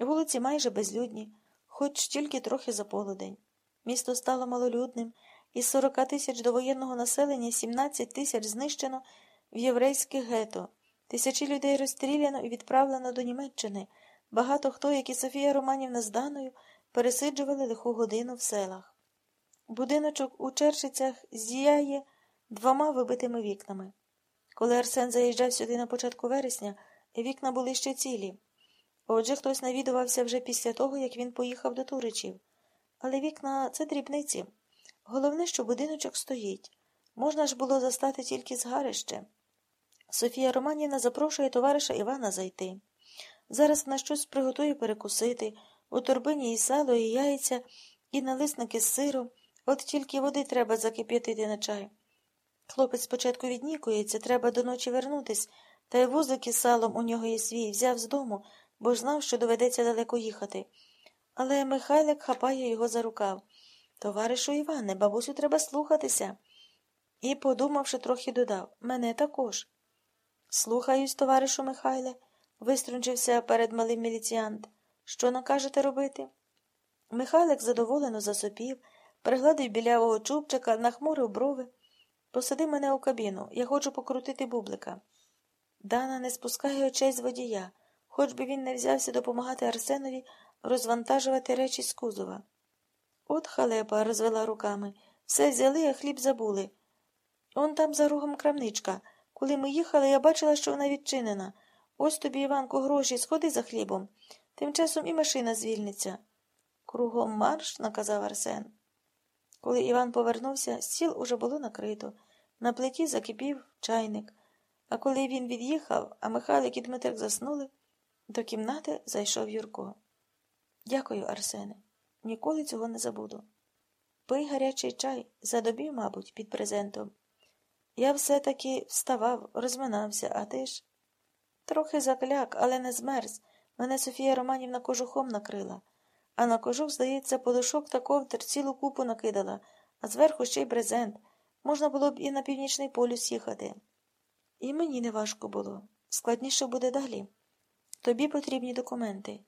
Вулиці майже безлюдні, хоч тільки трохи за полудень. Місто стало малолюдним, із 40 тисяч довоєнного населення 17 тисяч знищено в єврейських гето, тисячі людей розстріляно і відправлено до Німеччини. Багато хто, як і Софія Романівна з Даною, пересиджували лиху годину в селах. Будиночок у Чершицях зіяє двома вибитими вікнами. Коли Арсен заїжджав сюди на початку вересня, вікна були ще цілі. Отже, хтось навідувався вже після того, як він поїхав до Туричів. Але вікна це дрібниці. Головне, що будиночок стоїть. Можна ж було застати тільки згарище. Софія Романівна запрошує товариша Івана зайти. Зараз вона щось приготує перекусити, у торбині і сало, і яйця, і налисники з сиром, от тільки води треба закип'ятити на чай. Хлопець спочатку віднікується, треба до ночі вернутись, та й вузик із салом у нього є свій, взяв з дому, бо ж знав, що доведеться далеко їхати. Але Михайлик хапає його за рукав. Товаришу Іване, бабусю, треба слухатися. І, подумавши, трохи додав мене також. Слухаюсь, товаришу Михайле, виструнчився перед малим міліціант. Що накажете робити? Михайлик задоволено засопів, пригладив білявого чубчика, нахмурив брови. Посади мене у кабіну, я хочу покрутити бублика. Дана не спускає очей з водія, хоч би він не взявся допомагати Арсенові розвантажувати речі з кузова. От халепа розвела руками. Все взяли, а хліб забули. Он там за рогом крамничка. Коли ми їхали, я бачила, що вона відчинена. Ось тобі, Іванку, гроші, сходи за хлібом. Тим часом і машина звільниться. Кругом марш, наказав Арсен. Коли Іван повернувся, стіл уже було накрито. На плиті закипів чайник. А коли він від'їхав, а Михайлик і Дмитрик заснули, до кімнати зайшов Юрко. Дякую, Арсене. Ніколи цього не забуду. Пий гарячий чай, задобів, мабуть, під презентом. Я все-таки вставав, розминався, а ти ж. Трохи закляк, але не змерз. Мене Софія Романівна кожухом накрила, а на кожух, здається, подушок та ковтер цілу купу накидала, а зверху ще й брезент. Можна було б і на північний полюс їхати. І мені не важко було. Складніше буде далі. Тобі потрібні документи.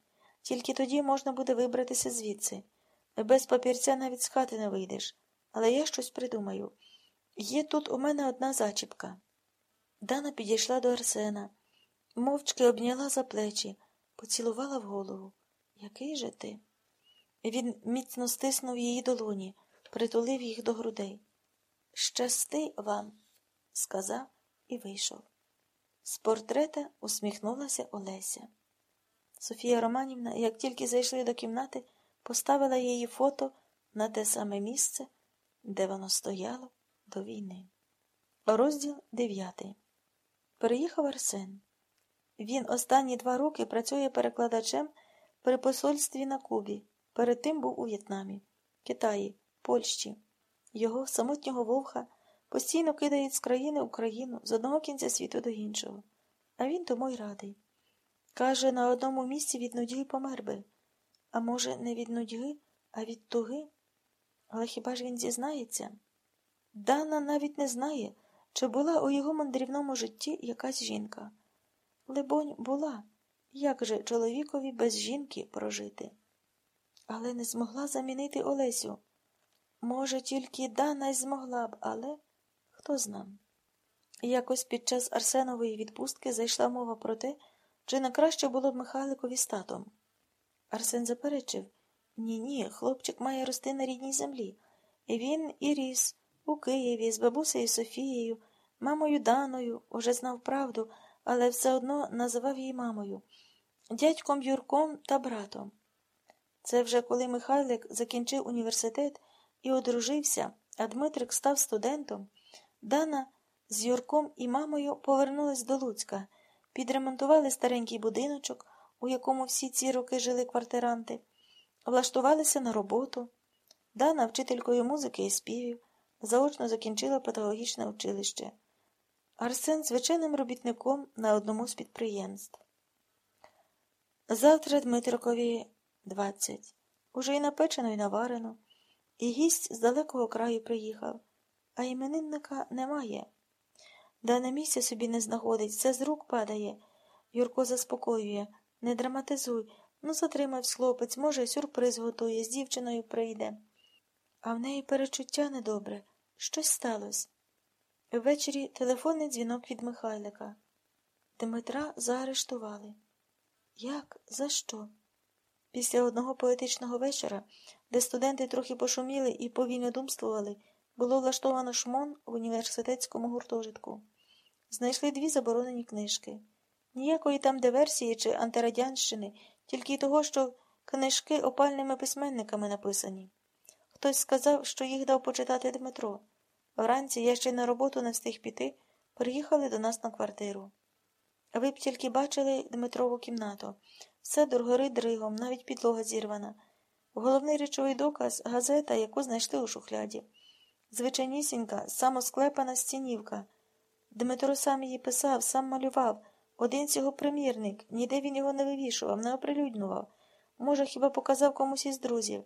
Тільки тоді можна буде вибратися звідси. Без папірця навіть з хати не вийдеш. Але я щось придумаю. Є тут у мене одна зачіпка. Дана підійшла до Арсена, мовчки обняла за плечі, поцілувала в голову. Який же ти? Він міцно стиснув її долоні, притулив їх до грудей. Щасти вам, сказав і вийшов. З портрета усміхнулася Олеся. Софія Романівна, як тільки зайшли до кімнати, поставила її фото на те саме місце, де воно стояло до війни. Розділ дев'ятий. Переїхав Арсен. Він останні два роки працює перекладачем при посольстві на Кубі. Перед тим був у В'єтнамі, Китаї, Польщі. Його самотнього вовха постійно кидають з країни в країну, з одного кінця світу до іншого. А він тому й радий. Каже, на одному місці від нудьги помер би. А може, не від нудьги, а від туги? Але хіба ж він зізнається? Дана навіть не знає, чи була у його мандрівному житті якась жінка. Либонь, була, як же чоловікові без жінки прожити? Але не змогла замінити Олесю. Може, тільки Дана й змогла б, але хто зна. Якось під час Арсенової відпустки зайшла мова про те, чи не краще було б Михайликові з татом. Арсен заперечив ні, ні, хлопчик має рости на рідній землі. І він і ріс у Києві з бабусею Софією, мамою Даною, уже знав правду, але все одно називав її мамою, дядьком Юрком та братом. Це вже коли Михайлик закінчив університет і одружився, а Дмитрик став студентом, Дана з Юрком і мамою повернулись до Луцька, підремонтували старенький будиночок, у якому всі ці роки жили квартиранти, влаштувалися на роботу. Дана, вчителькою музики і співів, заочно закінчила педагогічне училище. Арсен звичайним робітником на одному з підприємств. Завтра Дмитрикові двадцять. Уже й напечено, і наварено, і гість з далекого краю приїхав, а іменинника немає. Дане місця собі не знаходить, все з рук падає. Юрко заспокоює не драматизуй, Ну, затримався хлопець, може, сюрприз готує, з дівчиною прийде. А в неї перечуття недобре. Щось сталося. Ввечері телефонний дзвінок від Михайлика. Дмитра заарештували. Як? За що? Після одного поетичного вечора, де студенти трохи пошуміли і повільнодумствували, було влаштовано шмон в університетському гуртожитку. Знайшли дві заборонені книжки. Ніякої там диверсії чи антирадянщини, тільки того, що книжки опальними письменниками написані. Хтось сказав, що їх дав почитати Дмитро. Вранці я ще на роботу не встиг піти, приїхали до нас на квартиру. Ви б тільки бачили Дмитрову кімнату. Все дорогори дригом, навіть підлога зірвана. Головний речовий доказ газета, яку знайшли у шухляді. Звичайнісінька, самосклепана стінівка. Дмитро сам її писав, сам малював. Один цього примірник, ніде він його не вивішував, не оприлюднював. Може, хіба показав комусь із друзів.